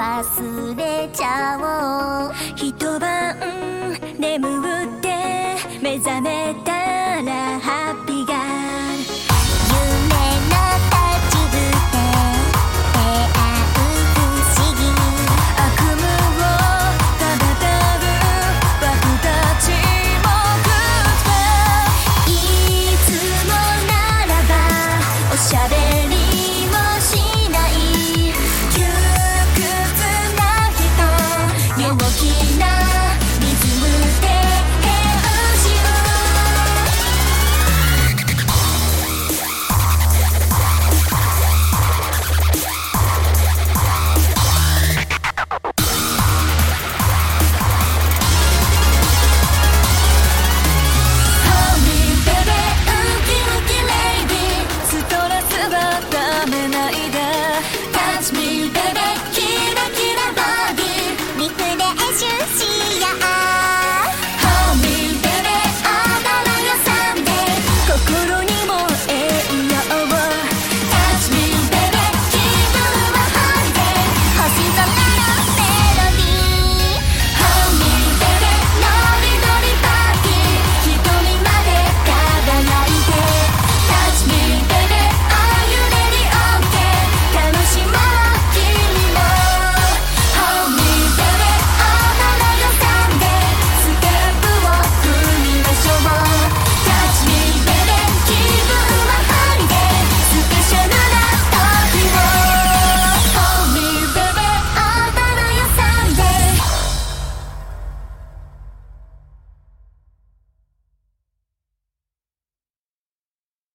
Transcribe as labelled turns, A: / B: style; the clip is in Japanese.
A: 忘れちゃおう。一晩眠って目覚めた